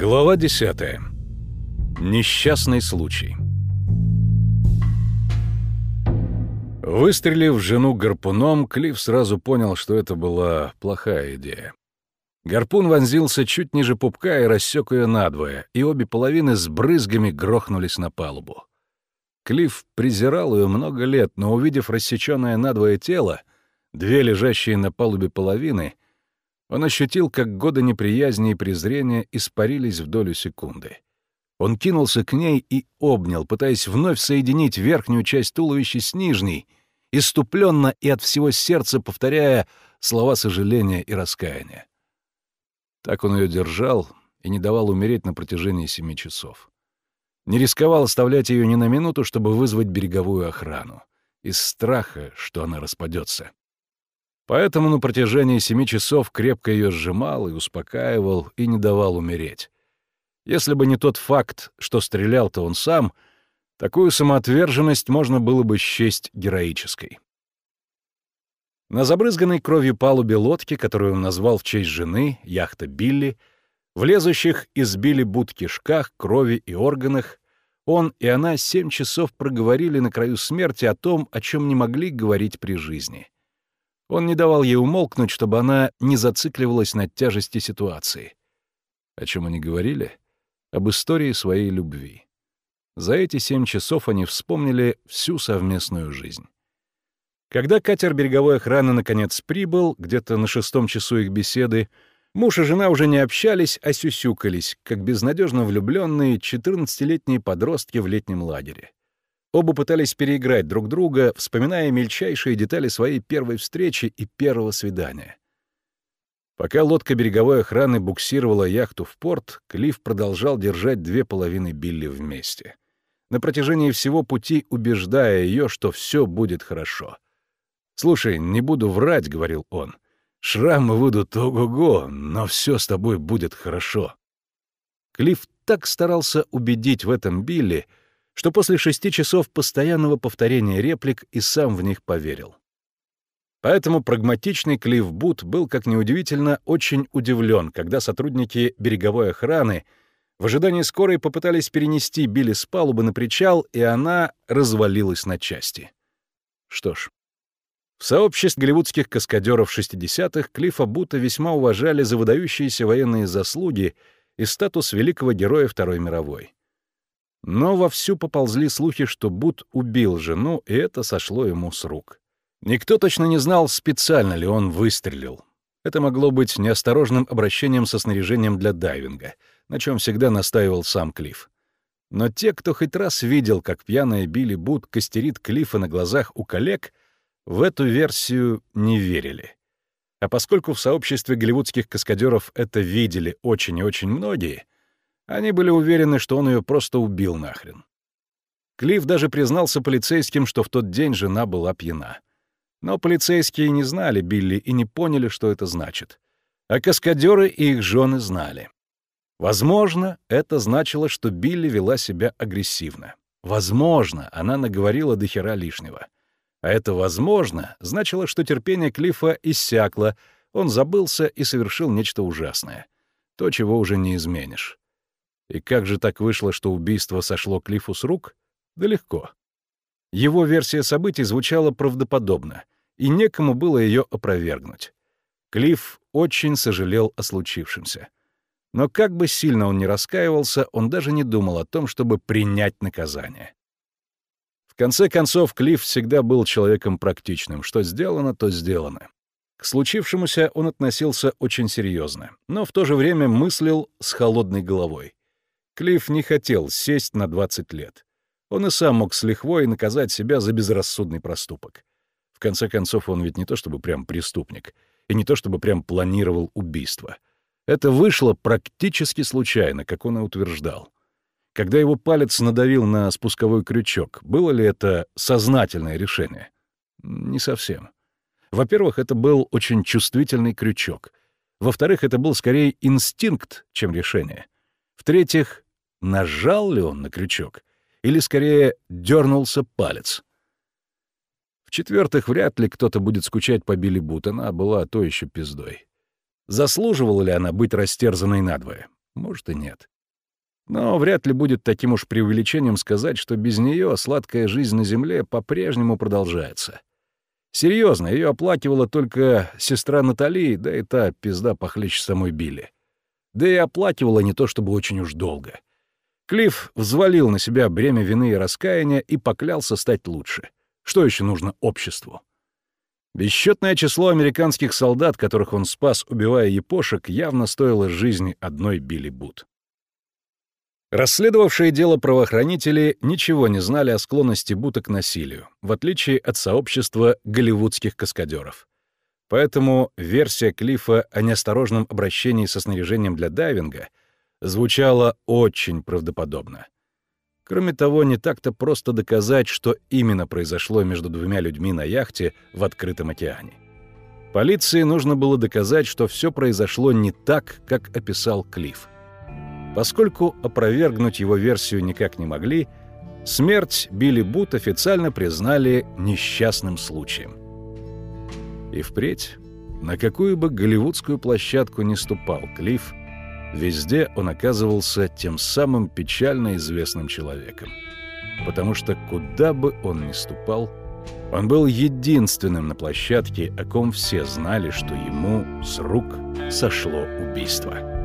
Глава 10. Несчастный случай. Выстрелив жену гарпуном, Клифф сразу понял, что это была плохая идея. Гарпун вонзился чуть ниже пупка и рассек ее надвое, и обе половины с брызгами грохнулись на палубу. Клифф презирал ее много лет, но, увидев рассеченное надвое тело, две лежащие на палубе половины, он ощутил, как годы неприязни и презрения испарились в долю секунды. Он кинулся к ней и обнял, пытаясь вновь соединить верхнюю часть туловища с нижней, иступленно и от всего сердца повторяя слова сожаления и раскаяния. Так он ее держал и не давал умереть на протяжении семи часов. Не рисковал оставлять ее ни на минуту, чтобы вызвать береговую охрану, из страха, что она распадется. Поэтому на протяжении семи часов крепко ее сжимал и успокаивал, и не давал умереть. Если бы не тот факт, что стрелял-то он сам, такую самоотверженность можно было бы счесть героической. На забрызганной кровью палубе лодки, которую он назвал в честь жены, яхта Билли, в лезущих из Билли Бут кишках, крови и органах, он и она семь часов проговорили на краю смерти о том, о чем не могли говорить при жизни. Он не давал ей умолкнуть, чтобы она не зацикливалась на тяжести ситуации. О чем они говорили? Об истории своей любви. За эти семь часов они вспомнили всю совместную жизнь. Когда катер береговой охраны наконец прибыл, где-то на шестом часу их беседы, муж и жена уже не общались, а сюсюкались, как безнадежно влюбленные 14-летние подростки в летнем лагере. Оба пытались переиграть друг друга, вспоминая мельчайшие детали своей первой встречи и первого свидания. Пока лодка береговой охраны буксировала яхту в порт, Клифф продолжал держать две половины Билли вместе. На протяжении всего пути убеждая ее, что все будет хорошо — «Слушай, не буду врать», — говорил он. «Шрамы выйдут ого-го, но все с тобой будет хорошо». Клифф так старался убедить в этом Билли, что после шести часов постоянного повторения реплик и сам в них поверил. Поэтому прагматичный Клифф Бут был, как неудивительно, очень удивлен, когда сотрудники береговой охраны в ожидании скорой попытались перенести Билли с палубы на причал, и она развалилась на части. Что ж, в сообществе голливудских каскадеров 60-х Клиффа Бута весьма уважали за выдающиеся военные заслуги и статус великого героя Второй мировой. Но вовсю поползли слухи, что Бут убил жену, и это сошло ему с рук. Никто точно не знал, специально ли он выстрелил. Это могло быть неосторожным обращением со снаряжением для дайвинга, на чем всегда настаивал сам Клифф. Но те, кто хоть раз видел, как пьяная Билли Бут костерит Клиффа на глазах у коллег — в эту версию не верили. А поскольку в сообществе голливудских каскадеров это видели очень и очень многие, они были уверены, что он ее просто убил нахрен. Клифф даже признался полицейским, что в тот день жена была пьяна. Но полицейские не знали Билли и не поняли, что это значит. А каскадеры и их жены знали. Возможно, это значило, что Билли вела себя агрессивно. Возможно, она наговорила до хера лишнего. А это возможно значило, что терпение Клиффа иссякло, он забылся и совершил нечто ужасное. То, чего уже не изменишь. И как же так вышло, что убийство сошло Клиффу с рук? Да легко. Его версия событий звучала правдоподобно, и некому было ее опровергнуть. Клифф очень сожалел о случившемся. Но как бы сильно он ни раскаивался, он даже не думал о том, чтобы принять наказание конце концов, Клифф всегда был человеком практичным. Что сделано, то сделано. К случившемуся он относился очень серьезно, но в то же время мыслил с холодной головой. Клифф не хотел сесть на 20 лет. Он и сам мог с лихвой наказать себя за безрассудный проступок. В конце концов, он ведь не то чтобы прям преступник, и не то чтобы прям планировал убийство. Это вышло практически случайно, как он и утверждал. Когда его палец надавил на спусковой крючок, было ли это сознательное решение? Не совсем. Во-первых, это был очень чувствительный крючок. Во-вторых, это был скорее инстинкт, чем решение. В-третьих, нажал ли он на крючок? Или скорее дернулся палец? В-четвертых, вряд ли кто-то будет скучать по Билли Бут, она была то еще пиздой. Заслуживала ли она быть растерзанной надвое? Может и нет. Но вряд ли будет таким уж преувеличением сказать, что без нее сладкая жизнь на Земле по-прежнему продолжается. Серьезно, ее оплакивала только сестра Натали, да и та пизда похлеще самой Билли. Да и оплакивала не то чтобы очень уж долго. Клифф взвалил на себя бремя вины и раскаяния и поклялся стать лучше. Что еще нужно обществу? Бесчетное число американских солдат, которых он спас, убивая япошек, явно стоило жизни одной Билли Бут. Расследовавшие дело правоохранители ничего не знали о склонности Бута к насилию, в отличие от сообщества голливудских каскадеров. Поэтому версия Клифа о неосторожном обращении со снаряжением для дайвинга звучала очень правдоподобно. Кроме того, не так-то просто доказать, что именно произошло между двумя людьми на яхте в открытом океане. Полиции нужно было доказать, что все произошло не так, как описал Клифф. Поскольку опровергнуть его версию никак не могли, смерть Билли Бут официально признали несчастным случаем. И впредь, на какую бы голливудскую площадку ни ступал Клифф, везде он оказывался тем самым печально известным человеком. Потому что куда бы он ни ступал, он был единственным на площадке, о ком все знали, что ему с рук сошло убийство.